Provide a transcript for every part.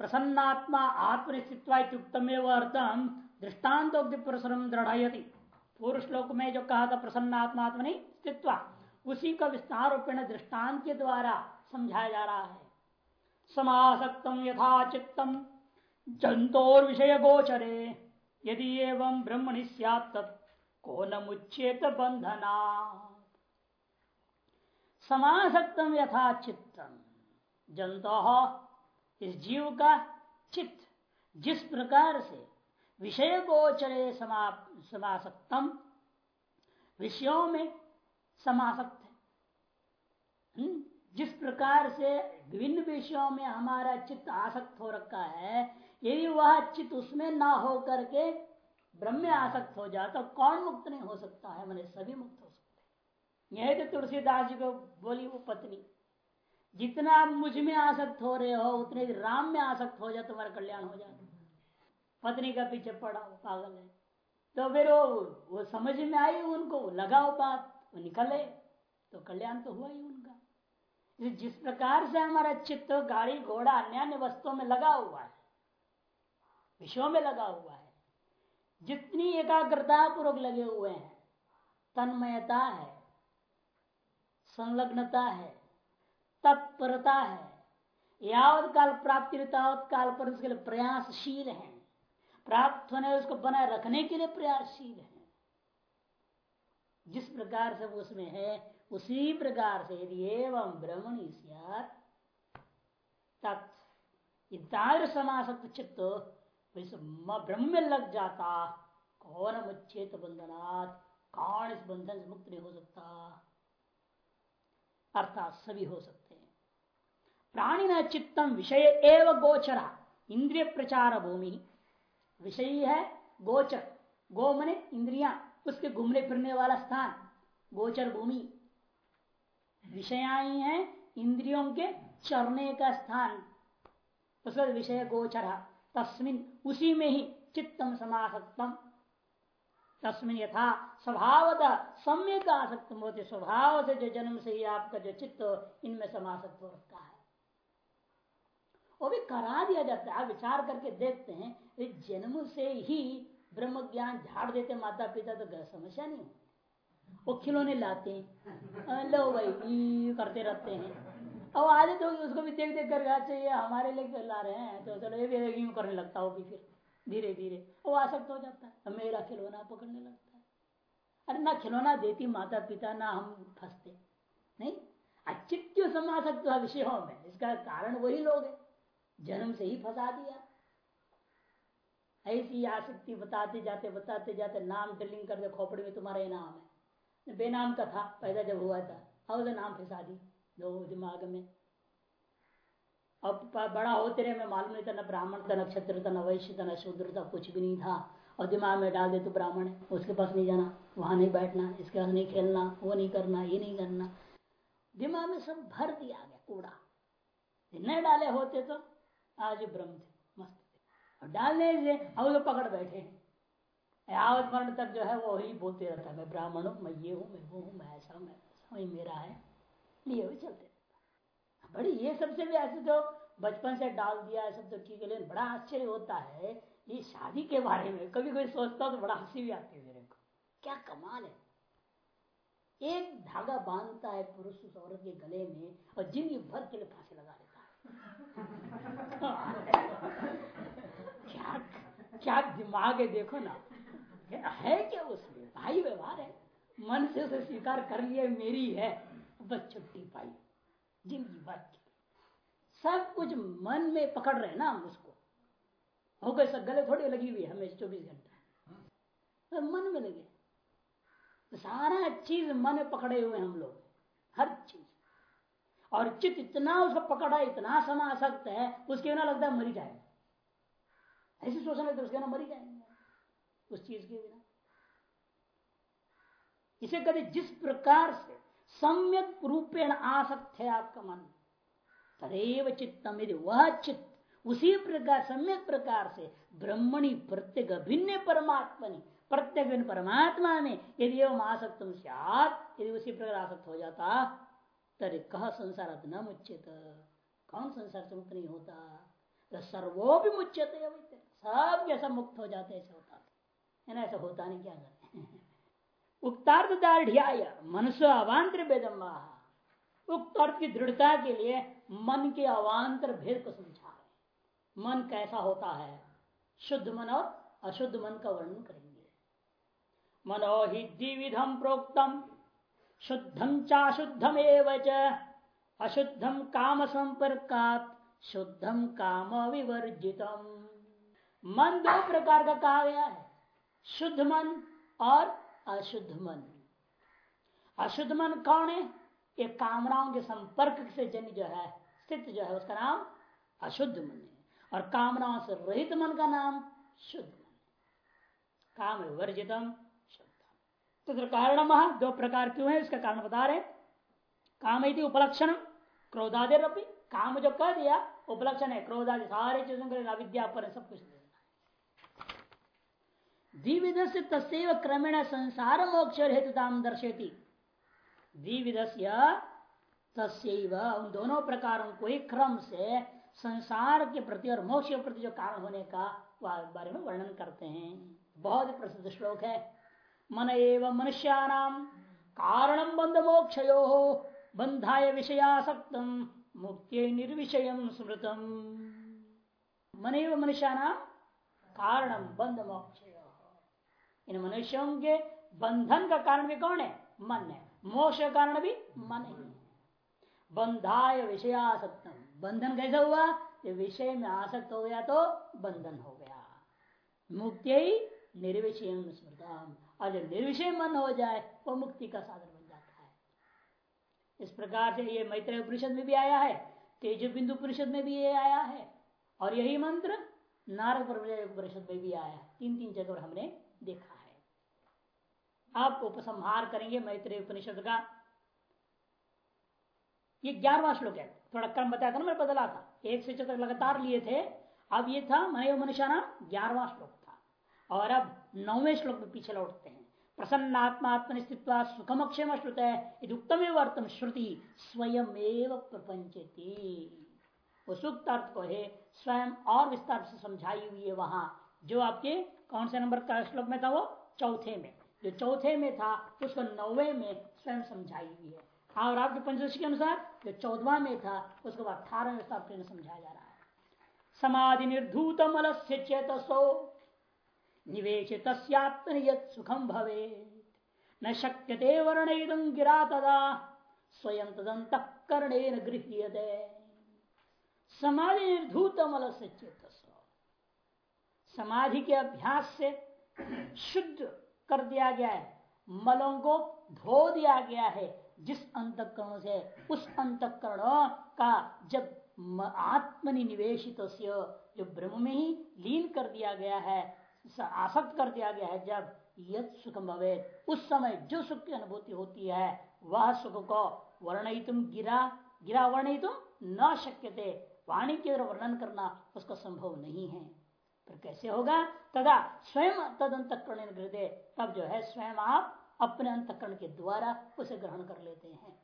प्रसन्नात्मा आत्मनिस्थित्वायुक्तम अर्थम दृष्टान्तोक्ति पुरस्म दृढ़यति। पूर्व श्लोक में जो कहा था प्रसन्नात्मा आत्मनि स्थित्व, उसी का विस्तार रूपेण दृष्टांत के द्वारा समझाया जा रहा है। समासक्तम यथा चित्तम जंतोर विषय गोचरे यदि एवं ब्रह्मणि सत को न मुच्चेत बंधना समासक्तम यथा चित्तम जंतो इस जीव का चित्त जिस प्रकार से विषय गोचरे समासक्तम विषयों में समासक्त है। हम्म, जिस प्रकार से विभिन्न विषयों में हमारा चित्त आसक्त हो रखा है यदि वह चित्त उसमें ना हो करके ब्रह्म में आसक्त हो जाए तो कौन मुक्त नहीं हो सकता है? मैंने सभी मुक्त हो सकते यह तो तुलसीदास जी को बोली वो पत्नी। जितना आप मुझमें आसक्त हो रहे हो, उतने राम में आसक्त हो जाए तुम्हारा कल्याण हो जाए पत्नी का पीछे पड़ा वो पागल है। तो फिर वो वो समझ में आई उनको, लगाओ बात, वो निकले। तो कल्याण तो हुआ ही उनका। जिस प्रकार से हमारा चित्त, गाड़ी, घोड़ा अन्य अन्य वस्तुओं में लगा हुआ है, विषयों में लगा हुआ है, जितनी एकाग्रता पूर्वक लगे हुए हैं, तन्मयता है, संलग्नता है तत्परता है। यावत काल प्राप्ति तावत काल पर उसके लिए प्रयासशील है। प्राप्त होने उसको बनाए रखने के लिए प्रयासशील है। जिस प्रकार से वो उसमें है, उसी प्रकार से यदि एवं ब्रह्मणी तत् समासक्त चित्त ब्रह्म में लग जाता, कौन मुच्छेद बंधनात्, कौन इस बंधन से मुक्त नहीं हो सकता? अर्थात सभी हो सकते। प्राणी न चित्तम विषय एवं गोचरा। इंद्रिय प्रचार भूमि। विषय है गोचर। गो मने इंद्रिया, उसके घूमने फिरने वाला स्थान, गोचर भूमि। विषयाई है इंद्रियों के चरने का स्थान। उसका विषय गोचर। तस्मिन, उसी में ही चित्तम समासक्तम। तस्मिन यथा स्वभावतः, सम्यक आसक्त होते। स्वभाव से जो जन्म से ही आपका जो चित्त इनमें समासक्त हो है। वो भी करा दिया जाता है। आप विचार करके देखते हैं जन्म से ही ब्रह्म ज्ञान झाड़ देते माता पिता तो समस्या नहीं वो खिलौने लाते हैं लो भाई, करते रहते हैं। और आधे तो उसको भी देख देख कर अच्छा हमारे लिए ला रहे हैं? तो चलो, ये भी यूँ करने लगता होगी फिर धीरे धीरे वो आसक्त हो जाता है, मेरा खिलौना पकड़ने लगता है। अरे, ना खिलौना देती माता पिता ना हम फंसते, नहीं? अचित क्यों समासक्त विषयों में? इसका कारण वही लोग है। जन्म से ही फंसा दिया। ऐसी आसक्ति बताते जाते बताते जाते नाम टेलिंग कर दे खोपड़ी में तुम्हारा ये नाम है। बेनाम का था, पैदा जब हुआ था। अब तो नाम फंसा दी, दो दिमाग में। अब बड़ा होते रहे, मैं मालूम नहीं था, न ब्राह्मण था नक्षत्र था, न वैश्य था, न शूद्र था, कुछ भी नहीं था। और दिमाग में डाल दे तो ब्राह्मण है उसके पास नहीं जाना, वहाँ नहीं बैठना, इसके पास नहीं खेलना, वो नहीं करना, ये नहीं करना। दिमाग में सब भर दिया गया, कूड़ा। न डाले होते तो आज ब्रह्म थे, मस्त और डालने से अब तो पकड़ बैठे यावत मरण तक जो है वो ही बोलते रहता है, मैं ब्राह्मण हूँ, मैं ये हूँ, मैं वो हूँ, मैं ऐसा मैं वही मेरा है। लिए हुए चलते रहता। बड़ी ये सबसे भी ऐसे तो बचपन से डाल दिया सब तो ठीक है लेकिन बड़ा आश्चर्य होता है ये शादी के बारे में कभी कोई सोचता तो बड़ा हँसी भी आती है मेरे को। क्या कमाल है। एक धागा बांधता है पुरुष उस औरत के गले में और ज़िंदगी भर के लिए फांसी लगा लेता क्या क्या दिमाग है देखो ना। है क्या उसमें? भाई व्यवहार है। मन से उसे स्वीकार कर लिया, मेरी है। बस छुट्टी पाई। ज़िंदगी भर सब कुछ मन में पकड़ रहे ना हम उसको। हो गए सब गले थोड़ी लगी हुई है हमें चौबीस घंटा। तो मन में लगे। सारा चीज़ मन पकड़े हुए हम लोग। हर चीज़। और चित्त इतना उसको पकड़ा, इतना समासक्त है, उसके बिना लगता है मरी जाएगा। ऐसी सोचना तो उसके बिना मरी जाएँगे, उस चीज़ के बिना। इसे कहते जिस प्रकार से सम्यक रूपेण आसक्त है आपका मन, तदेव चित्तम, यदि वह चित्त उसी प्रकार, सम्यक प्रकार से ब्रह्मणि, प्रत्येक भिन्न परमात्मा ने प्रत्येक परमात्मा में यदि एवं आसक्तम आसक्त यदि उसी प्रकार आसक्त हो जाता तरी कह संसार न मुचित कौन संसार से मुक्त नहीं होता? तो सर्वो भी मुच्यते सब कैसा मुक्त हो जाते ऐसे होता है ऐसा होता नहीं, क्या करें? उक्तार्थ दाढ़ मनुष्य अवान्तर वेदम उक्त अर्थ की दृढ़ता के लिए मन के अवान्तर भेद को समझा रहे मन कैसा होता है? शुद्ध मन और अशुद्ध मन का वर्णन करेंगे। मनो ही प्रोक्तम। शुद्धम चाशुद्धम अशुद्धम काम संपर्कात शुद्धम काम विवर्जितम मन दो प्रकार का कहा गया है। शुद्ध मन और अशुद्ध मन। अशुद्ध मन कौन है? ये कामनाओं के संपर्क से जन जो है, स्थित जो है, उसका नाम अशुद्ध मन है। और कामनाओं से रहित मन का नाम शुद्ध मन काम वर्जितम शुद्ध तो कारण दो प्रकार क्यों है, इसका कारण बता रहे काम उपलक्षण क्रोधादि काम जो कह दिया, उपलक्षण है, क्रोधादि, सारे चीज़ों के अविद्या, पर सब कुछ द्विविध से तस्व क्रमेण संसार मोक्ष हेतुता दर्शेती द्विविध तस्व उन दोनों प्रकारों को ही क्रम से संसार के प्रति और मोक्ष के प्रति जो कारण होने का बारे में वर्णन करते हैं। बहुत प्रसिद्ध श्लोक है। मन एवं मनुष्याणाम कारणम बंध मोक्ष बंधाय विषयासक्तम मुक्ति निर्विषय स्मृतम। मन एवं मनुष्याणाम कारणम बंध मोक्ष इन मनुष्यों के बंधन का कारण भी कौन है? मन है। मोक्ष का कारण भी मन ही है। बंधाय विषयासक्तम बंधन कैसे हुआ? ये विषय में आसक्त हो गया तो बंधन हो गया। मुक्ति निर्विषय स्मृतम। और जब निर्विषय मन हो जाए, वो मुक्ति का साधन बन जाता है। इस प्रकार से ये मैत्र उपनिषद में भी आया है, तेज बिंदु परिषद में भी ये आया है, और यही मंत्र नारद परिषद में भी आया है। तीन तीन जगह हमने देखा है। आप उपसंहार करेंगे मैत्री उपनिषद का। ये ग्यारहवा श्लोक है। थोड़ा क्रम बताया था ना, मैं बदला था। एक से तक लगातार लिए थे। अब ये था मनो मनुष्याना ग्यारहवा श्लोक। और अब नौवे श्लोक में पीछे लौटते हैं। प्रसन्नात्मा स्थित सुखम अक्षम श्रुत है उत्तम वर्तम श्रुति स्वयं एव अर्थ को है, स्वयं और विस्तार से समझाई हुई है वहाँ, जो आपके कौन से नंबर का श्लोक में था वो? चौथे में। जो चौथे में था, उसको नौवे में स्वयं समझाई हुई है। और आपके पंचदशी के अनुसार, जो चौदवा में था, उसको अठारह समझाया जा रहा है। समाधि निर्धूत मल से चेतसो। निवेश सुखम भवे न शक्य शक्यते वर्ण गिरा तदा, स्वयं तदंत कर्णे गृह्य समाधि निर्धूत मल से चेतस। समाधि के अभ्यास से शुद्ध कर दिया गया है। मलों को धो दिया गया है। जिस अंतकरण से, उस अंतकरण का जब आत्मनिवेशित जो ब्रह्म में ही लीन कर दिया गया है आसक्त कर दिया गया है जब यद सुख भवे उस समय जो सुख की अनुभूति होती है, वह सुख को वर्ण तुम गिरा गिरा वर्ण तुम न शक्य थे वाणी के वर्णन करना उसका संभव नहीं है। फिर कैसे होगा? तदा स्वयं तद अंतकरण हृदय तब जो है स्वयं आप अपने अंतकरण के द्वारा उसे ग्रहण कर लेते हैं।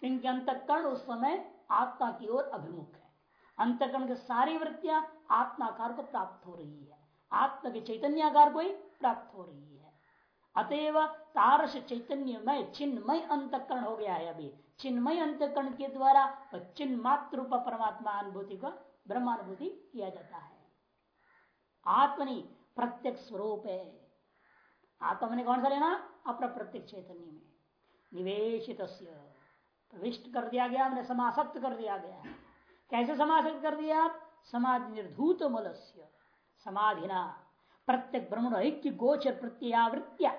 क्योंकि अंतकरण उस समय आत्मा की ओर अभिमुख है। अंतकरण की सारी वृत्तियाँ आत्माकार को प्राप्त हो रही है। आत्मा के चैतन्यकार को ही प्राप्त हो रही है। अतएव तारस चैतन्यमय, चिन्मय अंतकरण हो गया है अभी। चिन्मय अंतकरण के द्वारा चिन्ह मात्र परमात्मा अनुभूति को, ब्रह्मानुभूति किया जाता है। आत्मनि प्रत्यक्ष स्वरूप है। आत्मा ने कौन सा लेना? अपना प्रत्यक्ष चैतन्य में। निवेशित प्रविष्ट कर दिया गया हमने, समासक्त कर दिया गया कैसे समासक्त कर दिया समाधि निर्धूत मलस्य। समाधिना। प्रत्येक ब्रह्मण ऐक्य गोचर प्रत्यावृत्तिया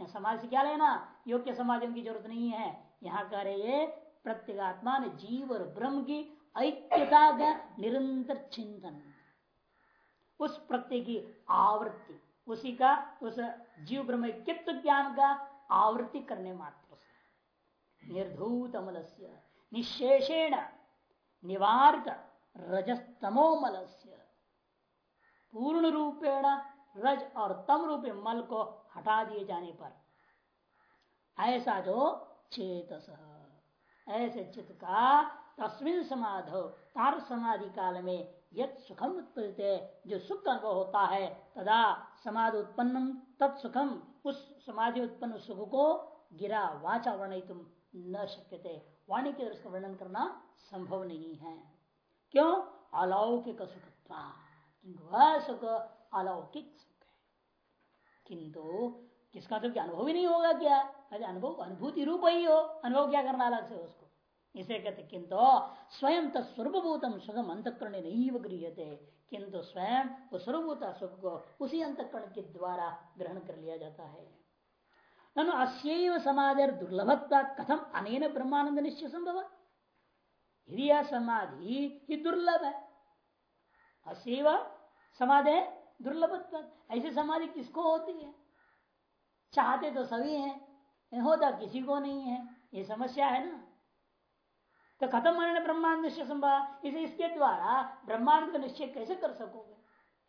समाधि से क्या लेना? योग्य समाधि की ज़रूरत नहीं है। यहाँ कह रहे प्रत्येक आत्मा ने जीव और ब्रह्म की ऐक्यता का निरंतर चिंतन। उस प्रत्यय की आवृत्ति, उसी का, उस जीव ब्रह्म कित्व ज्ञान का आवृत्ति करने मात्र से। निर्धूत अमल निशेषेण निवारित रजस्तमोमल पूर्ण रूपेण रज और तम रूपे मल को हटा दिए जाने पर। ऐसा जो चेतस ऐसे चित्त का तस्मिन समाधो तार समाधि काल में यद सुखम उत्पन्न जो सुख अनुभव होता है, तदा समाधि उत्पन्न तत्सुखम उस समाधि उत्पन्न सुख को गिरा, वाचा वर्ण तुम न शक्य वाणी के दृष्टि वर्णन करना संभव नहीं है। क्यों? अलौकिक सुख सुख अलौकिक सुख है। किंतु किसका तो अनुभव ही नहीं होगा क्या? अरे अनुभव अनुभूति रूप ही हो। अनुभव क्या करना अलग से उसको? इसे कहते किंतु स्वयं तत्स्वरूपभूतम सुखम अंतकरण नहीं गृहते किंतु स्वयं वो स्वरूभूत सुख को उसी अंतकरण के द्वारा ग्रहण कर लिया जाता है। ननु अस्य समाधि दुर्लभत्ता कथम अनेन ब्रह्मानंद निश्चय संभव? यदि यह समाधि ही दुर्लभ है असेव समाधि है? दुर्लभत्व ऐसी समाधि किसको होती है? चाहते तो सभी हैं होता किसी को नहीं है। ये समस्या है ना? तो खत्म मानने ब्रह्मांड निश्चय संभव इसे इसके द्वारा ब्रह्मांड का निश्चय कैसे कर सकोगे?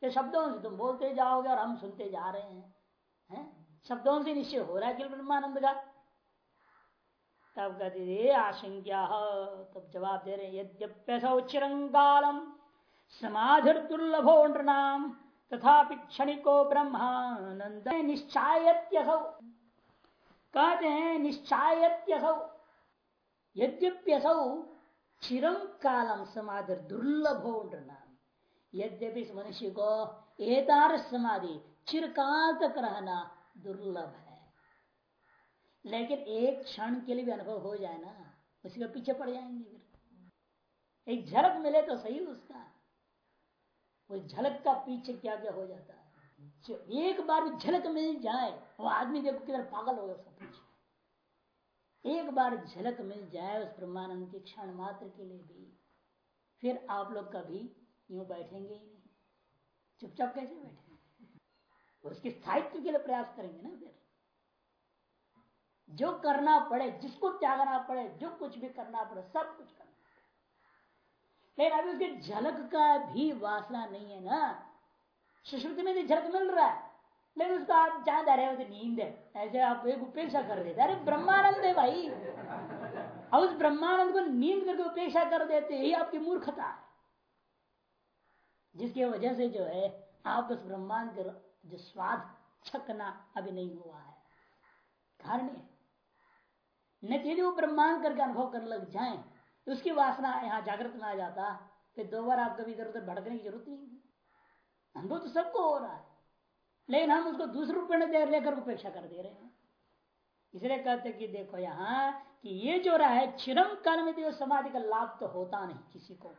ये शब्दों से तुम बोलते जाओगे और हम सुनते जा रहे हैं। है? शब्दों से निश्चय हो रहा है केवल ब्रह्मानंद का? तब कहते आशंका तब जवाब दे रहे यद्यप्यसौ चिरंगालम समाधिर दुर्लभो नाम तथा क्षणिको ब्रह्मानंद निश्चायत्यसौ। कहते हैं, निश्चायत्यसौ। यद्यप्यसौ चिरम कालम समाधि दुर्लभो नाम यद्यपि इस मनुष्य को एतार समाधि चिरकाल तक रहना दुर्लभ है। लेकिन एक क्षण के लिए भी अनुभव हो जाए ना, उसी के पीछे पड़ जाएँगे फिर। एक झलक मिले तो सही उसका। वो झलक का पीछे क्या क्या हो जाता है? जो एक बार भी झलक मिल जाए, वो आदमी देखो किधर पागल हो गया उसका पीछे। एक बार झलक मिल जाए उस ब्रह्मानंद के क्षण मात्र के लिए भी, फिर आप लोग कभी यूँ बैठेंगे ही नहीं। चुपचाप कैसे बैठेंगे? उसके स्थायित्व के लिए प्रयास करेंगे ना फिर। जो करना पड़े, जिसको त्यागना पड़े, जो कुछ भी करना पड़े, सब कुछ करना लेकिन अभी उसके झलक का भी वासना नहीं है ना। सुश्रुति में भी झलक मिल रहा है। लेकिन उसको आप जहाँ जा रहे हो नींद है। ऐसे आप एक उपेक्षा कर देते अरे, ब्रह्मानंद है भाई। अब उस ब्रह्मानंद को नींद करके उपेक्षा कर देते यही आपकी मूर्खता है। जिसकी वजह से जो है, आप उस ब्रह्मांड के जो स्वाद छकना अभी नहीं हुआ है। कारण यदि वो ब्रह्मांड करके अनुभव कर लग जाए उसकी वासना यहाँ जागृत में आ जाता, फिर दो बार आप कभी इधर उधर भड़कने की ज़रूरत नहीं थी अनुभव तो सबको हो रहा है। लेकिन हम उसको दूसरे रूप में लेकर उपेक्षा कर दे रहे हैं। इसलिए कहते कि देखो यहाँ कि ये जो रहा है चिरम काल में तो समाधि का लाभ तो होता नहीं किसी को।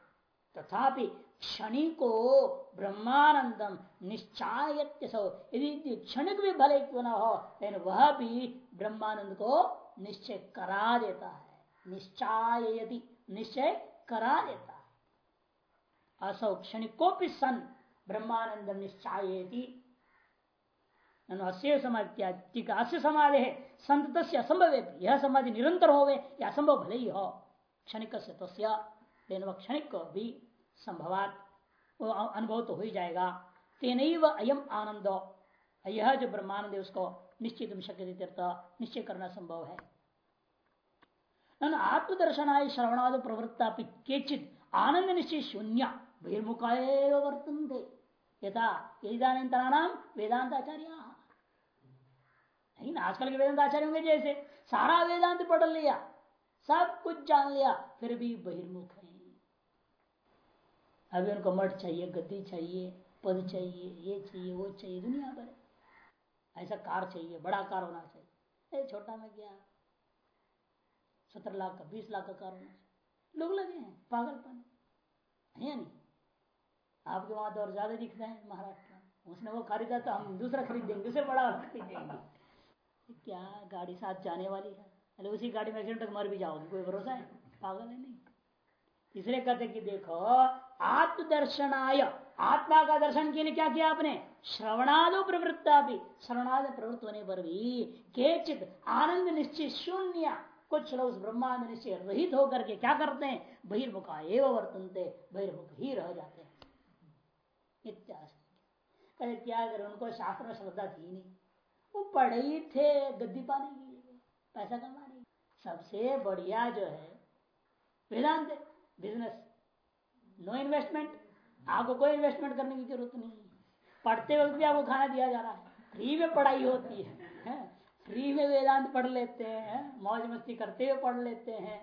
तथापि क्षणि को ब्रह्मानंदम निश्चाय यदि क्षणिक भी भले क्यों ना हो, लेकिन वह भी ब्रह्मानंद को निश्चय करा देता है। निश्चाय यदि निश्चय करा देता। है असौ क्षणिकोपि सन ब्रह्मानंद निश्चायती। अस्य समाधि है संत असंभव यह समाधि निरंतर हो या असंभव भले ही। हो क्षणिक से लेकिन क्षणिक भी संभवात अनुभव तो हो ही जाएगा तेन अयम आनंद यह जो ब्रह्मानंद है उसको निश्चित शक्ति निश्चय करना संभव है। आत्मदर्शनाय श्रवणाद प्रवृत्ता केचित आनंद निश्चय शून्य बहिर्मुखा वर्तन थे यथा नाम वेदांत आचार्य लेकिन आजकल के वेदांत आचार्य होंगे जैसे सारा वेदांत पढ़ लिया, सब कुछ जान लिया, फिर भी बहिर्मुख है। अभी उनको मठ चाहिए, गद्दी चाहिए, पद चाहिए, ये चाहिए, वो चाहिए, दुनिया भर। ऐसा कार चाहिए, बड़ा कार होना चाहिए। छोटा में क्या? सत्रह लाख का, बीस लाख का कार होना चाहिए लोग लगे हैं, पागलपन। है नहीं? आपके वहाँ तो और ज़्यादा दिखते हैं महाराष्ट्र में। उसने वो खरीदा तो हम दूसरा खरीद देंगे उसे बड़ा खरीद देंगे क्या गाड़ी साथ जाने वाली है? अरे उसी गाड़ी में एक्सीडेंट मर भी जाओगे, कोई भरोसा है? पागल है नहीं। इसलिए कहते कि देखो, आत्मदर्शनाय। आत्मा का दर्शन के लिए क्या किया आपने? श्रवणादो प्रवृत्ता भी श्रवणाद प्रवृत्त होने पर भी केचित आनंद निश्चित शून्य कुछ लोग ब्रह्मांड निश्चय रहित होकर के क्या करते हैं? बहिर्मुखा एवं वर्तनते बहिर्मुख ही रह जाते हैं। इत्यादि। क्या करें उनको शास्त्र में श्रद्धा थी नहीं? वो पढ़े ही थे गद्दी पाने के लिए पैसा कमाने सबसे बढ़िया जो है वेदांत बिज़नेस नो इन्वेस्टमेंट आपको कोई इन्वेस्टमेंट करने की ज़रूरत नहीं। पढ़ते वक्त भी आपको खाना दिया जा रहा है। फ्री में पढ़ाई होती है, है? फ्री में वेदांत पढ़ लेते हैं, मौज मस्ती करते हुए पढ़ लेते हैं?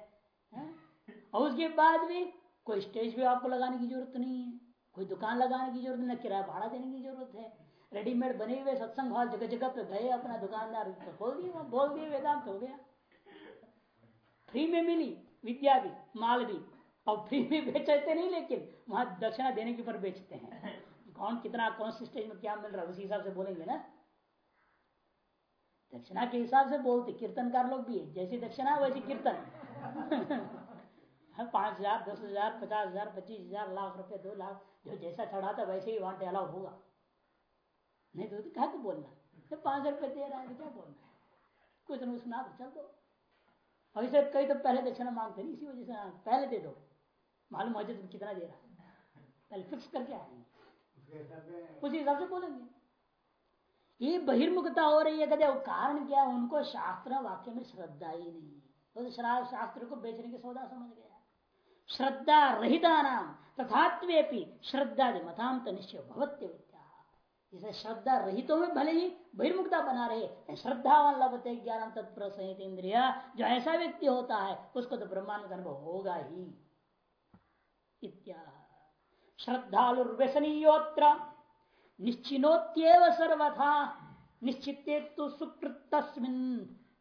और उसके बाद भी कोई स्टेज पे आपको लगाने की ज़रूरत नहीं है, कोई दुकान लगाने की ज़रूरत नहीं किराया भाड़ा देने की ज़रूरत है। रेडीमेड बने हुए सत्संग हॉल जगह जगह पे गए अपना दुकानदार तो बोल दिए बोल दिए, वेदांत हो गया। फ्री में मिली, विद्या भी, माल भी, और फ्री में बेचते नहीं, लेकिन वहाँ दक्षिणा देने के ऊपर बेचते हैं। कौन कितना, कौन सी स्टेज में क्या मिल रहा है, उसी हिसाब से बोलेंगे ना? दक्षिणा के हिसाब से बोलते कीर्तनकार लोग भी है। जैसी दक्षिणा वैसी कीर्तन। पाँच हज़ार दस हज़ार पचास हज़ार पच्चीस हज़ार लाख रुपए दो लाख जो जैसा चढ़ाता वैसे ही वहाँ अलाउ होगा। नहीं तो क्या तो बोलना। तो पाँच हज़ार रुपये दे रहा है तो क्या बोलना है? कुछ नहीं सुना तो चल दो। ऐसे कई तो पहले दक्षिणा मांगते नहीं इसी वजह से हाँ, पहले दे दो। मालूम हो जाए कितना दे रहा है। पहले फिक्स करके आएँगे उसी हिसाब से बोलेंगे। ये बहिर्मुखता हो रही है, कहते कारण क्या उनको शास्त्र, वाक्य में श्रद्धा ही नहीं तो शास्त्र को बेचने की सौदा समझ गया। श्रद्धा रहिता नाम, तथात्वेपि श्रद्धा मतांत निश्चय भवत्य इसे श्रद्धा रहितों में भले ही बहिर्मुखता बना रहे श्रद्धावान लभते ज्ञान तत्पर संहित इंद्रिया। जो ऐसा व्यक्ति होता है, उसको तो ब्रह्मांड का अनुभव होगा ही। इत्या। श्रद्धालुर्व्यसनीयोत्र। निश्चिनोत्येव सर्वथा। निश्चित तो सुकृत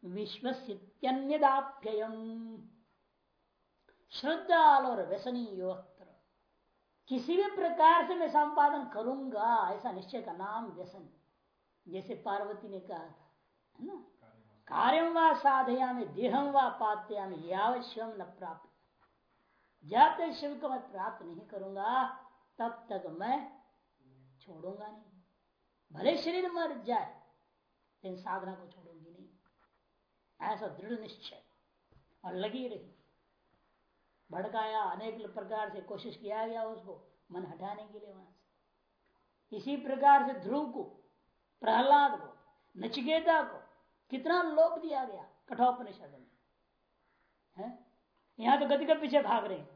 विश्वसित्यन्यदाप्ययम। श्रद्धाल और व्यसनीयोत्र किसी भी प्रकार से मैं संपादन करूँगा, ऐसा निश्चय का नाम व्यसन। जैसे पार्वती ने कहा था, है ना? कार्यम व साधया में देहम व पात्या में यावश्यम न प्राप्त। जब तक शिव को मैं प्राप्त नहीं करूँगा, तब तक मैं छोड़ूँगा नहीं। भले शरीर मर जाए, लेकिन साधना को छोड़ूँगी नहीं। ऐसा दृढ़ निश्चय। और लगी रही। भड़काया, अनेक प्रकार से कोशिश किया गया उसको, मन हटाने के लिए वहाँ से। इसी प्रकार से ध्रुव को, प्रहलाद को, नचिकेता को, कितना लोभ दिया गया कठोपनिषद में। है? यहाँ तो गति के पीछे भाग रहे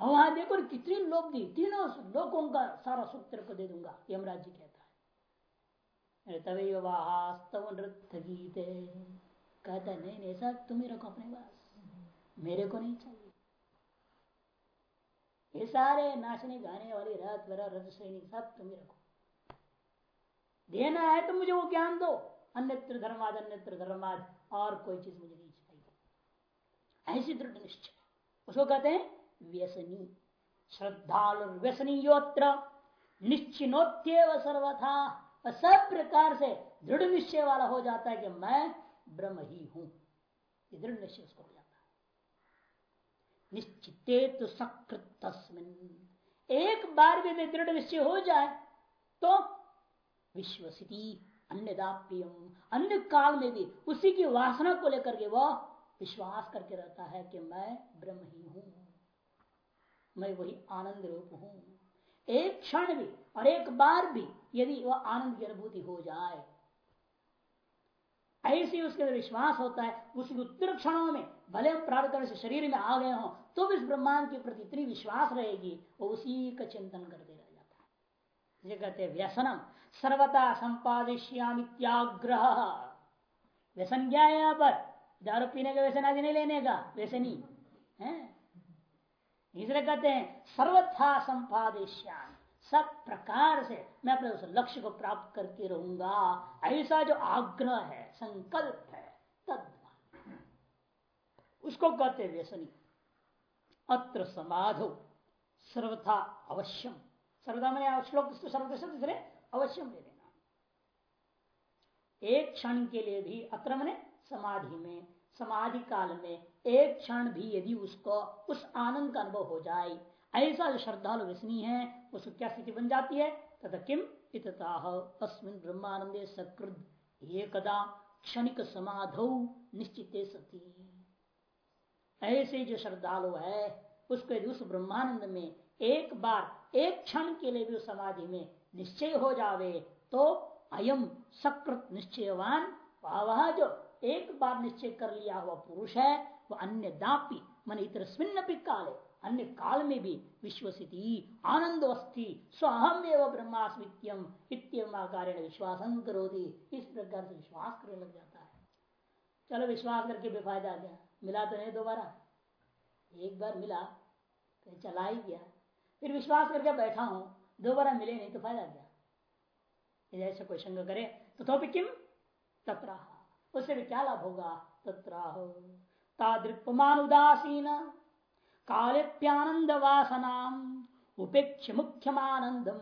और वहाँ देखो, कितनी लोभ दी। तीनों लोगों का सारा सुख तेरे को दे दूँगा, यमराज जी कहता है। कहता नहीं नहीं सब तुम्हें रखो अपने पास। मेरे को नहीं चाहिए। ये सारे नाचने, गाने वाली, रात भरा रथ सैनिक सब तुम्हें रखो। देना है तो मुझे वो ज्ञान दो। अन्यत्र धर्माद अन्यत्र धर्माद, और कोई चीज़ मुझे नहीं चाहिए। ऐसी दृढ़ निश्चय उसको कहते हैं व्यसनी। श्रद्धालु व्यसनी योत्र निश्चिनोत्यव सर्वथा। सब प्रकार से दृढ़ निश्चय वाला हो जाता है कि मैं ब्रह्म ही हूँ। दृढ़ निश्चय उसको हो जाता निश्चिते तो सकृत एक बार भी दृढ़ निश्चय हो जाए तो विश्वसिति अन्यदाप्यम। अन्य काल में भी उसी की वासना को लेकर के वह विश्वास करके रहता है कि मैं ब्रह्म ही हूँ। मैं वही आनंद रूप हूँ। एक क्षण भी और एक बार भी यदि वह आनंद की अनुभूति हो जाए, ऐसे उसके अंदर विश्वास होता है उस उत्तर क्षणों में भले हम प्रार्थ से शरीर में आ गए हों तो भी इस ब्रह्मांड के प्रति इतनी विश्वास रहेगी, वो उसी का चिंतन करते रह जाता है। जिसे कहते हैं व्यसनम। सर्वता संपादिश्यामित्याग्रह व्यसन क्या है यहाँ पर? दारू पीने का व्यसन आदि नहीं लेने का। व्यसनी। है? इसलिए कहते हैं, सर्वथा संपादिश्याम सब प्रकार से मैं अपने उस लक्ष्य को प्राप्त करके रहूँगा। ऐसा जो आग्रह है, संकल्प है तद उसको कहते व्यसनी। अत्र समाधो, सर्वथा अवश्यम। सर्वथा मैंने श्लोक सर्वथा अवश्यम ले लेना एक क्षण के लिए भी अत्र मैंने समाधि में, समाधि काल में एक क्षण भी यदि उसको उस आनंद का अनुभव हो जाए, ऐसा जो श्रद्धालु व्यसनी है उसको क्या स्थिति बन जाती है। तथा किम? इतताह। अस्मिन ब्रह्मानंदे सकृद। एकदा क्षणिक समाधौ निश्चित सती। ऐसे जो श्रद्धालु है, उसको यदि उस ब्रह्मानंद में एक बार, एक क्षण के लिए भी उस समाधि में निश्चय हो जावे तो अयम सकृत निश्चयवान। वह, जो एक बार निश्चय कर लिया हुआ पुरुष है वह अन्य दापी, मन इतर काले, अन्य काल में भी विश्वसिति आनंद अस्थि स्वहम ब्रह्मास्मित्यम इतम कार्य विश्वास करो इस प्रकार से विश्वास करने लग जाता है। चलो विश्वास करके बेफायदा गया मिला तो नहीं दोबारा? एक बार मिला तो चला ही गया। फिर विश्वास करके बैठा हूँ, दोबारा मिले नहीं तो फ़ायदा क्या? यदि ऐसा कोई शंग करे तो तो किम तत्राह। उससे भी क्या लाभ होगा? तत्राह। तादृक्पमान उदासीन कालिप्यानंद वासना उपेक्ष मुख्यमानंदम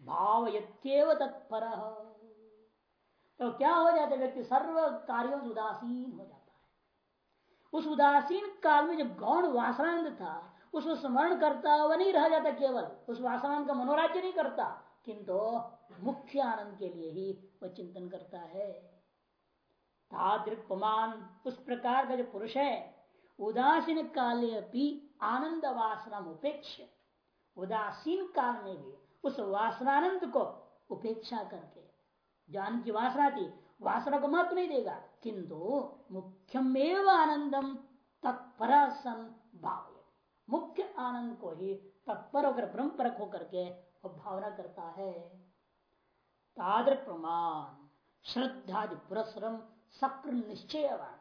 भावयत्येव तत्पर। तो क्या हो जाता है व्यक्ति, सर्व कार्यों से उदासीन हो जाता है। उस उदासीन काल में जब गौण वासनानंद था उसको स्मरण करता वह नहीं रह जाता केवल, उस वासनानंद का मनोराज्य नहीं करता, किंतु मुख्य आनंद के लिए ही वह चिंतन करता है। तादृक्पमान उस प्रकार का जो पुरुष है, उदासीन काले भी आनंद वासना उपेक्ष उदासीन काल में भी उस वासनानंद को उपेक्षा करके जान की वासना थी, वासना को महत्व नहीं देगा, किंतु मुख्यमेव आनंदम तत्पर सन भाव मुख्य आनंद को ही तत्पर होकर ब्रह्म परक होकर के भावना करता है। ताद्र प्रमाण श्रद्धादि पुरस्म सक्र निश्चयवान।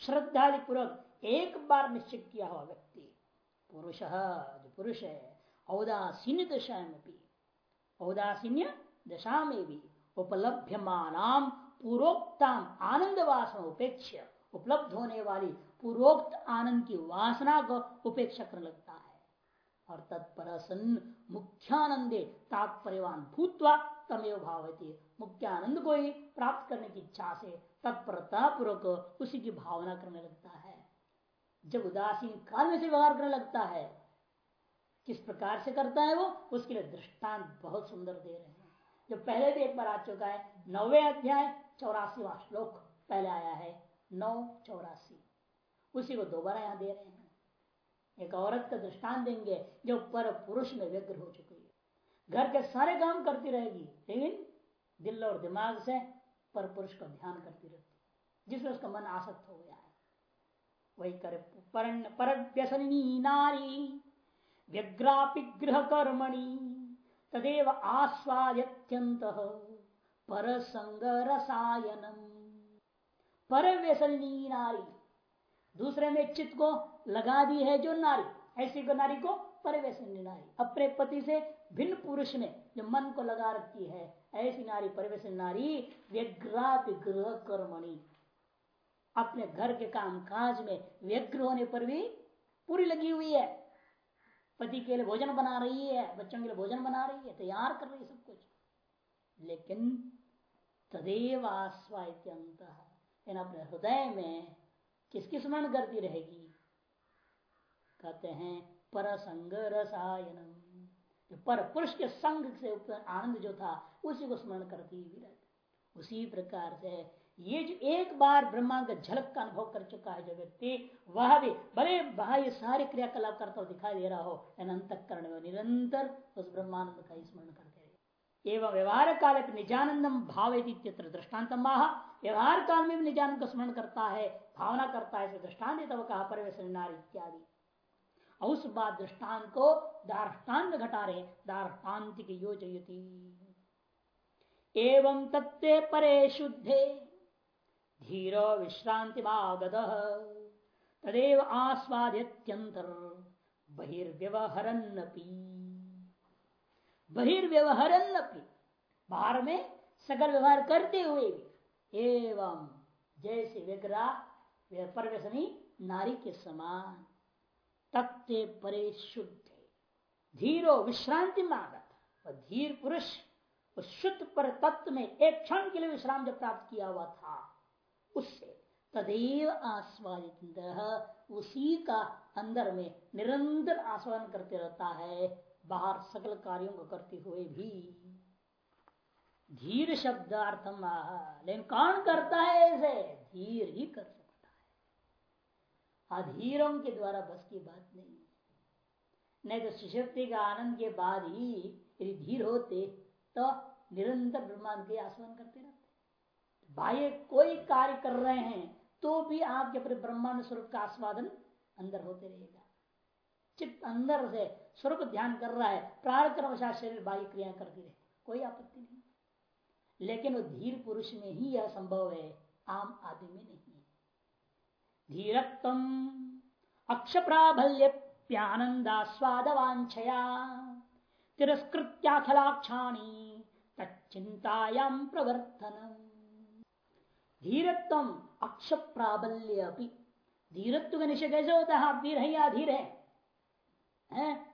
श्रद्धादि पूर्वक एक बार निश्चय किया हुआ व्यक्ति। पुरुष जो पुरुष है, औदासीन्य दशा में भी औदासीन्य दशा में भी उपलभ्यमान पूर्वोक्ताम आनंद वासना उपेक्ष उपलब्ध होने वाली पूर्वोक्त आनंद की वासना को उपेक्षा करने लगता है। और तत्पर सन मुख्यानंदे तात्पर्यवान भूतवा तमेव भावती मुख्य आनंद को ही प्राप्त करने की इच्छा से तत्परता पूर्वक उसी की भावना करने लगता है। जब उदासीन काल में से व्यवहार करने लगता है, किस प्रकार से करता है वो, उसके लिए दृष्टांत बहुत सुंदर दे रहे हैं। जो पहले भी एक बार आ चुका है, नौवे अध्याय चौरासीवा श्लोक पहले आया है, नौ चौरासी। उसी को दोबारा यहाँ दे रहे हैं। एक औरत का दृष्टांत देंगे जो पर पुरुष में व्यग्र हो चुकी है। घर के सारे काम करती रहेगी, लेकिन दिल और दिमाग से पर पुरुष का ध्यान करती रहती जिसमें उसका मन आसक्त हो गया है। वही करे पर व्यसनी नारी व्यग्रापिग्रह कर्मणि, तदेव आस्वाद्यंत पर संग रसायनम। पर व्यसनी नारी, दूसरे में चित्त को लगा दी है जो नारी, ऐसी को नारी को परिवेशन नारी। अपने पति से भिन्न पुरुष में जो मन को लगा रखती है, ऐसी नारी, परिवेश नारी, व्यग्रात ग्रह कर्मणि। अपने घर के काम काज में व्यग्र होने पर भी पूरी लगी हुई है। पति के लिए भोजन बना रही है, बच्चों के लिए भोजन बना रही है, तैयार कर रही है सब कुछ। लेकिन तदेव आस्वाद्यंत अपने हृदय में किसकी स्मरण करती रहेगी? कहते हैं पर संग पर पुरुष के संग से आनंद जो था, उसी को स्मरण करती भी रहती। उसी प्रकार से ये जो एक बार ब्रह्मांड का झलक का अनुभव कर चुका है जो व्यक्ति, वह भी बड़े बाह्य सारे क्रियाकलाप करता हुआ दिखाई दे रहा हो अनंत करण में निरंतर उस ब्रह्मानंद का स्मरण करते रहे। एवं व्यवहार काल निजानंदम भाव दृष्टांत माह व्यवहार काल में भी निजानंद का स्मरण करता है, भावना करता है दृष्टांत कहा परिवेश इत्यादि। उस बात दृष्टांत को दार्टान्त घटा रहे दार्टान्तिक योजयती। एवं तत्व परे शुद्धे, धीर विश्रांति मागद तदेव आस्वाद्यंतर बहिर्व्यवहरन्नपी। बहिर्व्यवहरन्नपी, बाहर में सकल व्यवहार करते हुए भी, एवं जैसे विग्रह परवेशनी नारी के समान। तत्व परे शुद्ध। धीरो विश्रांति मागत। और धीर पुरुष, उस शुद्ध पर तत्व में एक क्षण के लिए विश्राम जब प्राप्त किया हुआ था, उससे तदेव आस्वादित उसी का अंदर में निरंतर आस्वादन करते रहता है, बाहर सकल कार्यों को करते हुए भी। धीर शब्दार्थम लेकिन कौन करता है ऐसे धीर ही कर अधीरों के द्वारा बस की बात नहीं नहीं तो सुशक्ति का आनंद के बाद ही यदि धीर होते तो निरंतर ब्रह्मांड के आसमान करते रहते। बाह्य कोई कार्य कर रहे हैं तो भी आपके अपने ब्रह्मांड स्वरूप का आस्वादन अंदर होते रहेगा। चित्त अंदर से स्वरूप ध्यान कर रहा है प्रारक्रम शरीर बाह्य क्रिया करती रहे, कोई आपत्ति नहीं। लेकिन वो धीर पुरुष में ही यह संभव है, आम आदमी में नहीं। धीरत्म अक्ष प्राबल्य प्यानंदास्वाद वांछया तिरस्कृत्याखलाक्षाणी तच्चिंतायाम प्रवर्तन धीरत्म अक्ष प्राबल्य धीरत्व का निश्चय कैसे होता है? आप धीर है या अधीर है हैं?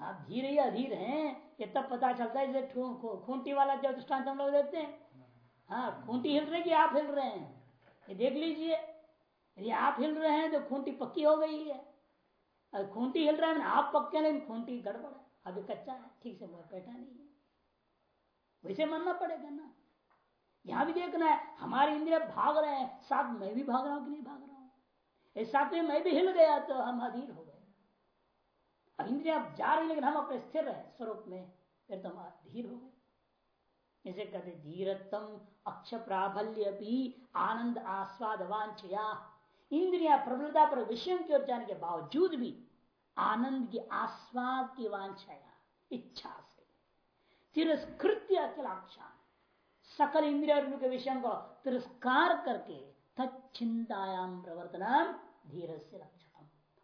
आप धीर या अधीर, हैं? ये तब पता चलता है जैसे खूंटी वाला जो दृष्टांत हम लोग देते हैं। हाँ खूंटी हिल रही आप हिल रहे हैं? ये देख लीजिए, यदि आप हिल रहे हैं तो खूंटी पक्की हो गई है। अगर खूंटी हिल रहा है आप पक्के लेकिन खूंटी गड़बड़ है। अभी कच्चा है, ठीक से बैठा नहीं है। वैसे मानना पड़ेगा ना। यहाँ भी देखना है, हमारे इंद्रिया भाग रहे हैं, साथ मैं भी भाग रहा हूँ कि नहीं भाग रहा हूँ? साथ में मैं भी हिल गया तो हम अधीर हो गए। अब इंद्रिया जा रही लेकिन हम अपने स्थिर रहे स्वरूप में, फिर तो हम अधीर हो गए। इसे कहते धीरतम अक्ष प्राबल्य भी आनंद आस्वाद वांछया इंद्रिया प्रबलता पर विषयों की ओर जाने के बावजूद भी आनंद की आस्वाद की वांछया, इच्छा से। तिरस्कृत्य अखिलाक्षा सकल इंद्रिया के विषयों को तिरस्कार करके तत्चिंतायाम प्रवर्तन धीर से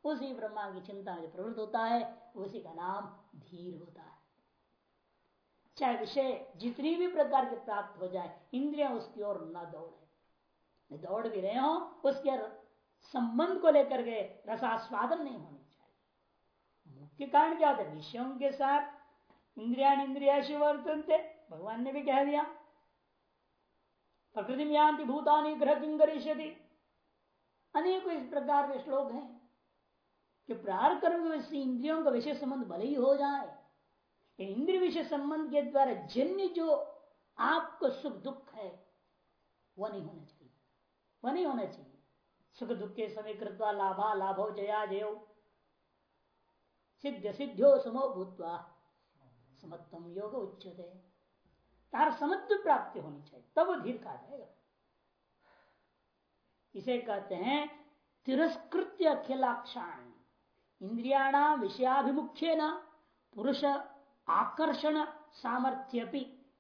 उसी ब्रह्मा की चिंता में प्रवृत्त होता है, उसी का नाम धीर होता है। चाहे विषय जितनी भी प्रकार के प्राप्त हो जाए, इंद्रिया उसकी ओर न दौड़े। दौड़ भी रहे हो, उसके संबंध को लेकर के रसास्वादन नहीं होनी चाहिए। मुख्य कारण क्या होता है? विषयों के साथ इंद्रिया इंद्रिया वर्तन थे भगवान ने भी कह दिया। प्रकृति में यांति भूतानी ग्रह किंगरिष्यति अनेक इस प्रकार के श्लोक हैं कि प्रार कर्म इंद्रियों का विषय संबंध भले ही हो जाए इंद्रिय विषय संबंध के द्वारा जन्य जो आपको सुख दुख है वह नहीं होना चाहिए। वह नहीं होना चाहिए। सुख दुख के समय कृत्वा लाभा लाभो जया जय। सिद्ध सिद्ध्यो समो भूतवा समत्वम योग उच्चते तार समत्व प्राप्ति होनी चाहिए, तब धीर कहा जाएगा। इसे कहते हैं तिरस्कृत्य अखिलाक्षाण। इंद्रियाणा विषयाभिमुख्य न पुरुष आकर्षण सामर्थ्य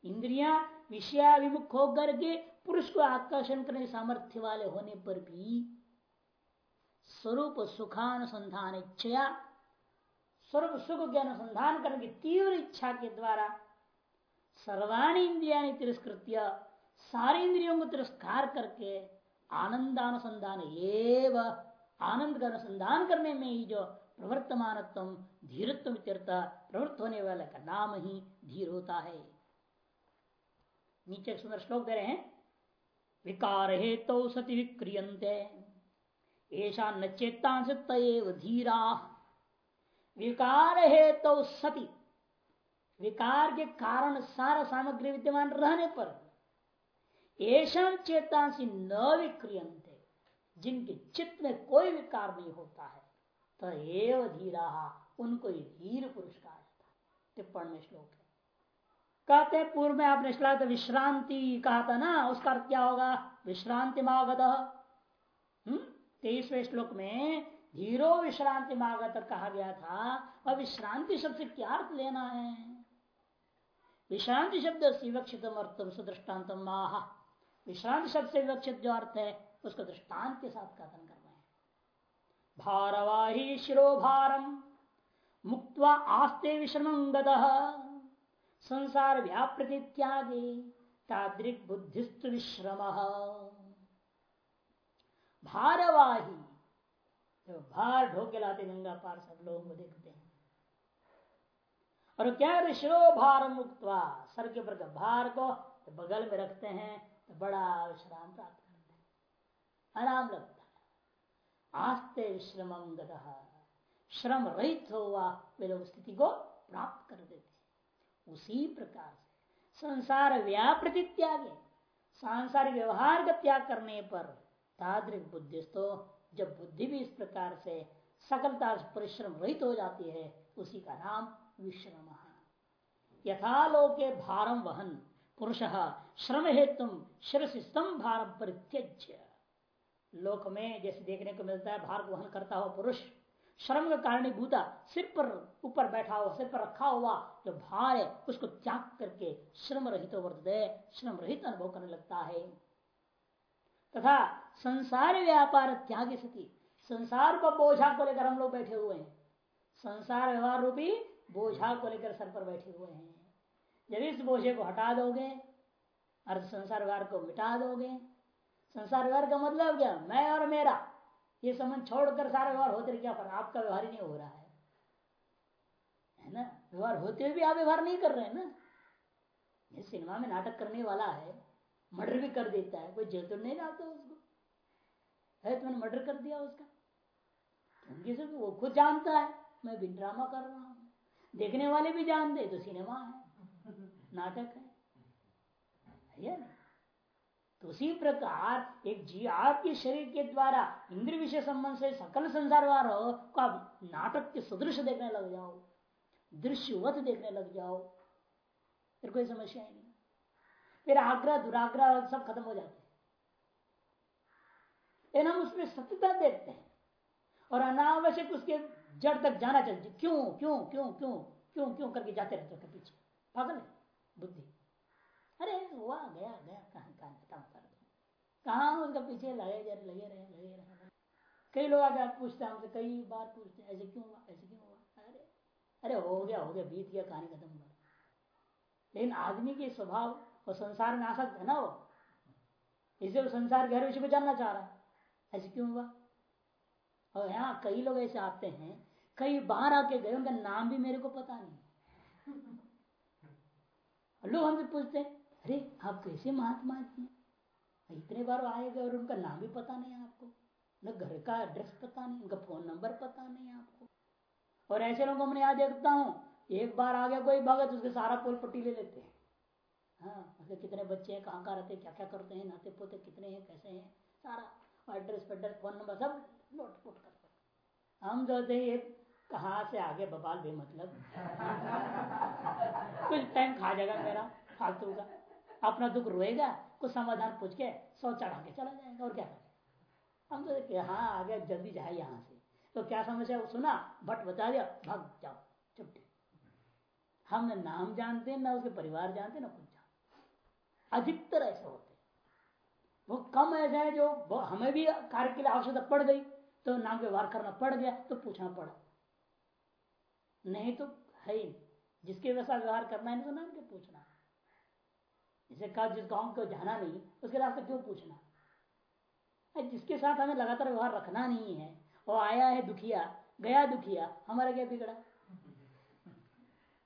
इंद्रिया विषयाभिमुख होकर के पुरुष को आकर्षण करने सामर्थ्य वाले होने पर भी स्वरूप सुखानुसंधान इच्छा स्वरूप सुख के अनुसंधान करने की तीव्र इच्छा के द्वारा सर्वाणी इंद्रिया तिरस्कृत्य, सारे इंद्रियों को तिरस्कार करके आनंदानुसंधान एवं, आनंद का अनुसंधान करने में ही जो प्रवर्तमान धीरत्व प्रवृत्त होने वाला का नाम ही धीर होता है। नीचे सुंदर श्लोक दे रहे हैं विकार हेतु तो सती विक्रियंते ऐसा न चेतांश धीरा। विकार हेतु तो सती, विकार के कारण सारा सामग्री विद्यमान रहने पर ऐसा चेतांशी न विक्रियंते जिनके चित्त में कोई विकार नहीं होता है। तो धीरा, उनको ही धीर पुरुष कहा जाता टिप्पण में श्लोक है। कहते पूर्व में आपने श्लोक तो विश्रांति कहा था ना, उसका अर्थ क्या होगा? विश्रांति मागत हम्म? तेईसवें श्लोक में धीरो विश्रांति मागत कहा गया था और विश्रांति शब्द से क्या अर्थ लेना है? विश्रांति शब्द विवक्षित अर्थम सुदृष्टान्त माह विश्रांति शब्द से विवक्षित जो अर्थ है, उसको दृष्टांत के साथ कथन कर भारवाही शिरो शिरोभारम। मुक्त आस्ते विश्रम संसार व्यापृति त्यागे तादृक बुद्धिस्त विश्रम। भारवाही। तो भार ढोके लाते गंगा पार सब लोगों को देखते हैं। और क्या शिरो भार मुक्त सर के ऊपर भार को तो बगल में रखते हैं तो बड़ा विश्राम प्राप्त करते हैं। आराम लगता आस्ते विश्रम श्रम रहित हुआ वे लोग स्थिति को प्राप्त कर देते उसी प्रकार से संसार व्यापृति त्यागे, सांसारिक व्यवहार का त्याग करने पर ताद्रिक बुद्धिस्तो, जब बुद्धि भी इस प्रकार से सकलता परिश्रम रहित हो जाती है, उसी का नाम विश्रम। यथालोके भारम वहन, पुरुष श्रम हेतु शिव भारम परित्यज्य। लोक में जैसे देखने को मिलता है, भार वहन करता हो पुरुष, श्रम का कारणीभूता सिर पर, ऊपर बैठा हुआ, सिर पर रखा हुआ, जो भार है, उसको त्याग करके श्रम रहित वर्तते श्रम रहित अनुभव करने लगता है। तथा संसार व्यापार त्याग स्थिति संसार को बोझा को लेकर हम लोग बैठे हुए हैं। संसार व्यवहार रूपी बोझा को लेकर सर पर बैठे हुए हैं। जब इस बोझे को हटा दोगे अर्थ संसार व्यवहार को मिटा दोगे संसार व्यवहार का मतलब क्या? मैं और मेरा। ये संबंध छोड़कर सारा व्यवहार होते क्या पर आपका व्यवहार ही नहीं हो रहा है। है ना? व्यवहार होते हुए भी आप व्यवहार नहीं कर रहे हैं ना? ये सिनेमा में नाटक करने वाला है मर्डर भी कर देता है। कोई जेल तो नहीं डालता उसको। है तो मैंने मर्डर कर दिया उसका। क्योंकि वो खुद जानता है। मैं भी ड्रामा कर रहा हूँ। देखने वाले भी जानते तो सिनेमा है नाटक है, है तो उसी प्रकार एक जी आपके शरीर के द्वारा इंद्र विषय संबंध से सकल संसार को आप नाटक के सदृश देखने लग जाओ, दृश्यवत देखने लग जाओ, फिर कोई समस्या ही नहीं। फिर आग्रह, दुराग्रह सब खत्म हो जाते हैं। हम उसमें सत्यता देखते हैं और अनावश्यक उसके जड़ तक जाना चाहिए। क्यों क्यों क्यों क्यों क्यों क्यों करके जाते रहते पीछे? पागल है? बुद्धि। अरे, हुआ, गया गया, कहा कहा काम कर दो कहा उसका पीछे लगे जा लगे रहे लगे रहे कई लोग आगे आप पूछते हैं, हमसे कई बार पूछते हैं, ऐसे क्यों हुआ, ऐसे क्यों हुआ? अरे अरे, हो गया हो गया, बीत गया, कहानी खत्म हुआ। लेकिन आदमी के स्वभाव वो संसार में आ सकता है ना वो? इसे वो संसार गहरे विषय को जानना चाह रहा है। ऐसे क्यों हुआ? और यहाँ कई लोग ऐसे आते हैं, कई बार आके गए, उनका नाम भी मेरे को पता नहीं। लोग हमसे पूछते हैं अरे, आप कैसे महात्मा इतने इतने बार आए गए और उनका नाम भी पता नहीं आपको। न घर का एड्रेस पता नहीं, उनका फ़ोन नंबर पता नहीं आपको। और ऐसे लोगों को मैं यहाँ देखता हूँ, एक बार आ गया कोई भगत, उसके सारा पोल पट्टी ले लेते हैं। हाँ उसके कितने बच्चे हैं कहाँ कहाँ रहते हैं क्या क्या करते हैं नाते पोते कितने हैं, कैसे हैं, सारा एड्रेस पेड्रेस फ़ोन नंबर सब नोट पोट करते हम जो थे ये कहाँ से आगे बबाल भी मतलब कुछ टाइम खा जाएगा मेरा, फालतू का। अपना दुख रोएगा, कुछ समाधान पूछ के सौ चढ़ा के चला जाएगा, और क्या करें हम तो हाँ आ गया, जल्दी जाए यहाँ से। तो क्या समस्या? सुना भट बता दिया, भाग जाओ छुट्टी हम न नाम जानते ना उसके परिवार जानते, ना कुछ जानते। अधिकतर ऐसे होते वो कम ऐसे है जो हमें भी कार्य के लिए आवश्यकता पड़ गई तो नाम व्यवहार करना पड़ गया तो पूछना पड़ा। नहीं तो है ही जिसके वैसा व्यवहार करना है तो नाम के पूछना। जिसे कहा, जिस गाँव को जाना नहीं, उसके रास्ते क्यों पूछना? जिसके साथ हमें लगातार व्यवहार रखना नहीं है, वो आया है दुखिया, गया दुखिया, हमारा क्या बिगड़ा?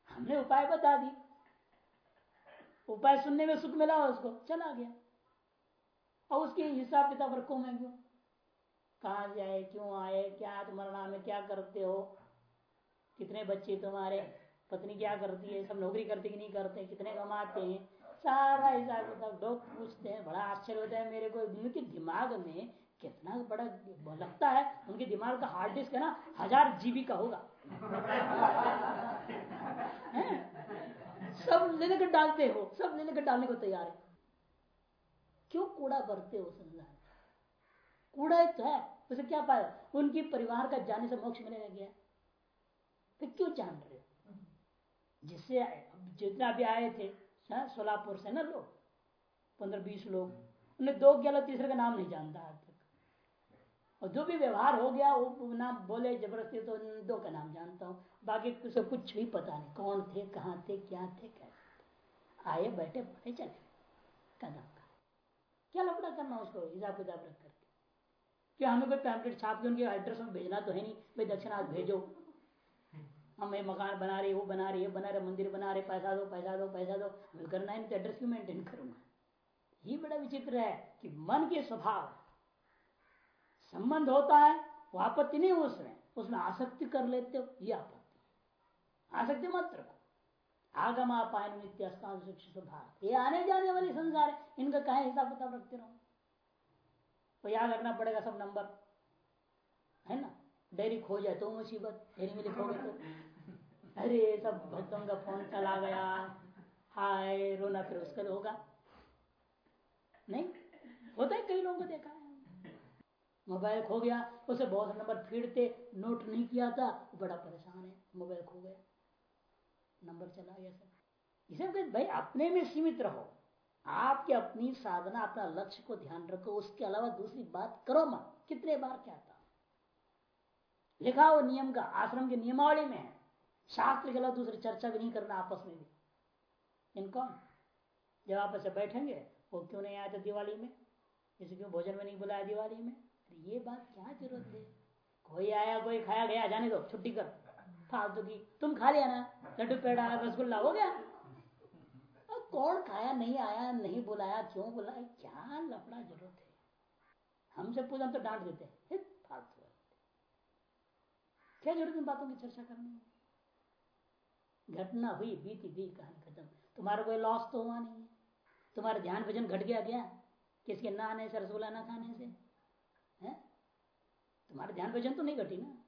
हमने उपाय बता दी उपाय सुनने में सुख मिला उसको, चला गया। और उसके हिसाब किताब रखो मैं क्यों? कहा जाए, क्यों आए, क्या तुम्हारा नाम है, क्या करते हो? कितने बच्चे तुम्हारे? पत्नी क्या करती है? सब नौकरी करते कि नहीं करते? कितने कमाते हैं? सारा हिसाब किताब लोग पूछते हैं, बड़ा आश्चर्य होता है मेरे को। उनके दिमाग में कितना बड़ा लगता है, उनके दिमाग का हार्ड डिस्क है ना, हज़ार जीबी का होगा। सब लेने कर डालते हो, सब लेने कर डालने को तैयार है। क्यों कूड़ा भरते हो संसार? कूड़ा तो है, उसे क्या पाया उनकी परिवार का जाने से मोक्ष मिलने गया। फिर क्यों जान रहे हो? जिससे जितना भी आए थे सोलापुर से ना लोग, पंद्रह बीस लोग। उन्हें दो गया तीसरे का नाम नहीं जानता आज तक। और जो भी व्यवहार हो गया, वो नाम बोले, ज़बरदस्ती तो दो का नाम जानता हूँ। बाकी कुछ कुछ भी पता नहीं, कौन थे, कहाँ थे, क्या थे कैसे आए, बैठे, पढ़े, चले। कदम का क्या लपड़ा करना उसको, हिसाब किताब रख करके? क्या हमें कोई पैम्पलेट छाप के उनके एड्रेस में भेजना तो है नहीं, भाई दक्षिणा भेजो। हम ये मकान बना रहे, वो बना रहे, ये बना रहे, मंदिर बना रहे, पैसा दो पैसा दो पैसा दो। हमें करना है तो एड्रेस क्यों मेंटेन करूँगा? ये बड़ा विचित्र है कि मन के स्वभाव, संबंध होता है, वो आपत्ति नहीं उसमें। उसमें आसक्ति कर लेते हो, ये आपत्ति आसक्ति मत रखो। आगम आपायन नित्य स्वभाव। ये आने जाने वाले संसार है, इनका कहा हिसाब किताब रखते रहो? तो याद रखना पड़ेगा सब नंबर। है ना? डेयरी खो जाए तो मुसीबत डेयरी में लिखोगे तो। अरे सब भक्तों का फ़ोन चला गया। हाय, रोना फिर उसका होगा। नहीं, होता है, कई लोगों को देखा है। मोबाइल खो गया, उसे बहुत नंबर फिरते नोट नहीं किया था बड़ा परेशान है, मोबाइल खो गया। नंबर चला गया सब। इसे भाई, अपने में सीमित रहो। आपकी अपनी साधना, अपना लक्ष्य को ध्यान रखो, उसके अलावा दूसरी बात करो मत। कितने बार क्या लिखा वो नियम का आश्रम की नियमावली में है। शास्त्र के अलावा दूसरी चर्चा भी नहीं करना आपस में भी। इनको जब आपस से बैठेंगे, वो क्यों नहीं आया था दिवाली में? इसे क्यों भोजन में नहीं बुलाया दिवाली में? ये बात क्या ज़रूरत है? कोई आया, कोई खाया, गया, जाने दो, छुट्टी कर। फालतू की, तुम खा लिया ना, लड्डू पेड़ा रसगुल्ला, हो गया। अब कौन खाया, नहीं आया, नहीं बुलाया, क्यों बुलाया? क्या लफड़ा ज़रूरत है? हमसे पूछा तो डांट देते क्या ज़रूरत इन बातों की चर्चा करने करनी घटना हुई, बीती, दी, कहानी खत्म। तुम्हारा कोई लॉस तो हुआ नहीं है। तुम्हारा ध्यान भजन घट गया क्या? किसके ना आने से, रसगुल्ला ना खाने से? है? तुम्हारा ध्यान भजन तो नहीं घटी ना?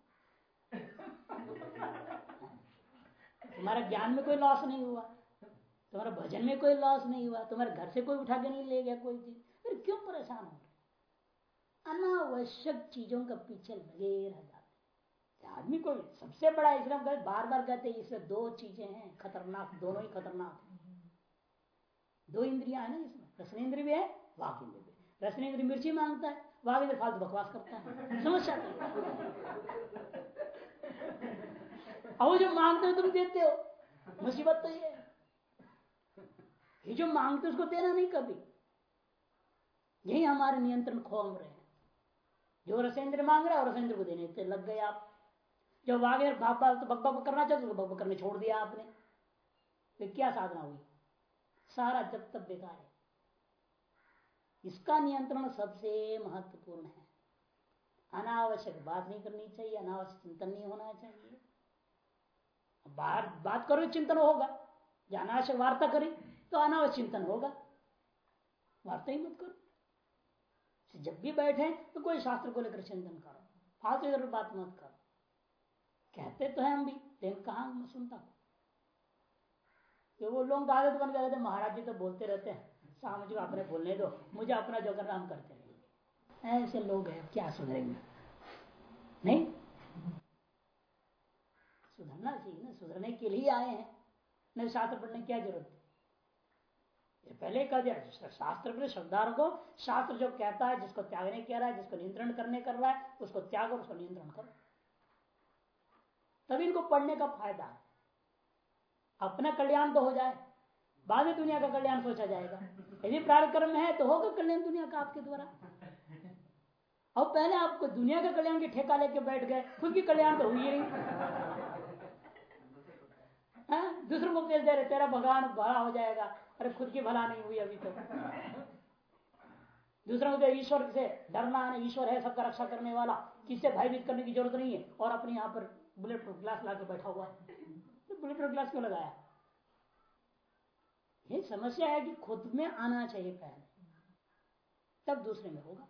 तुम्हारा ज्ञान में कोई लॉस नहीं हुआ। तुम्हारा भजन में कोई लॉस नहीं हुआ। तुम्हारे घर से कोई उठा के नहीं ले गया कोई चीज़। फिर क्यों परेशान हो अनावश्यक चीज़ों का पीछे लगे रह जाते आदमी को सबसे बड़ा इसलिए हम बार बार कहते हैं, इसमें दो चीज़ें हैं, खतरनाक, दोनों ही खतरनाक दो इंद्रिया है ना इसमें, रसनेन्द्र भी है वाक इंद्र भी रसनेन्द्र मिर्ची माँगता है वाक इंद्र फालतू बकवास करता है। समस्या अब जो मांगते हो, तुम देते हो। मुसीबत तो ये ये जो मांगते उसको देना नहीं कभी। यही हमारे नियंत्रण खोम रहे हैं। जो रसेंद्र मांग रहा है और रसेंद्र को देने लग गए आप। जो वागे बक बक करना चाहते तो बक करने छोड़ दिया आपने। तो क्या साधना हुई? सारा जब तक बेकार है। इसका नियंत्रण सबसे महत्वपूर्ण है। अनावश्यक बात नहीं करनी चाहिए, अनावश्यक चिंतन नहीं होना चाहिए। बाहर बात करो, चिंतन होगा। या अनावश्यक वार्ता करें तो अनावश्यक चिंतन होगा। वार्ता ही मत करो। जब भी बैठे तो कोई शास्त्र को लेकर चिंतन करो। फालतू बात मत करो। कहते तो है हम भी, लेकिन कहा सुनता हूँ तो वो लोग आदत बन गए थे, महाराज जी तो बोलते रहते हैं शाम जी अपने बोलने दो, मुझे अपना जो करना हम करते रहे ऐसे लोग हैं, क्या सुधरेंगे? नहीं? सुधरना चाहिए ना, सुधरने के लिए आए हैं। नहीं, शास्त्र पढ़ने की क्या ज़रूरत है? पहले कह दिया शास्त्र पर श्रद्धाओं को, शास्त्र जो कहता है, जिसको त्यागने कह रहा है, जिसको नियंत्रण करने कर रहा है, उसको त्याग और उसको नियंत्रण करो। तभी इनको पढ़ने का फ़ायदा है। अपना कल्याण तो हो जाए, बाद में दुनिया का कल्याण सोचा जाएगा। यदि प्रारक्रम है तो होगा कल्याण दुनिया का आपके द्वारा। और पहले आपको दुनिया का कल्याण की ठेका लेके बैठ गए, खुद की कल्याण तो हुई नहीं। दूसरों को उपदेश दे रहे, तेरा भगवान भला हो जाएगा। अरे, खुद की भला नहीं हुई अभी तक दूसरों को ईश्वर से डरना है, ईश्वर है सबका रक्षा करने वाला। किससे भयभीत करने की ज़रूरत नहीं है और अपने यहाँ पर बुलेट प्रूफ ग्लास ला बैठा हुआ है। तो बुलेट प्रूफ ग्लास क्यों लगाया? ये समस्या है कि खुद में आना चाहिए पहले। तब दूसरे में होगा।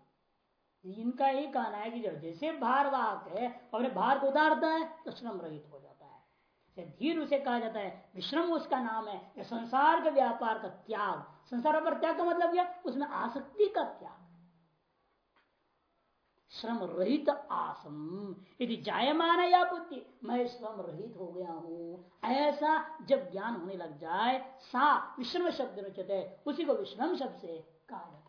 इनका यही कहना है कि जब जैसे भार वाहक है अपने भार को उतारता है तो श्रम रहित हो जाता है। धीर उसे कहा जाता है, विश्रम उसका नाम है। संसार के व्यापार का त्याग। संसार पर त्याग का मतलब क्या? उसमें आसक्ति का त्याग। श्रम रहित आसम। यदि जायमान या बुद्धि, मैं श्रम रहित हो गया हूँ। ऐसा जब ज्ञान होने लग जाए, सा विश्रम शब्द रचते उसी को विश्रम शब्द से कहा जाता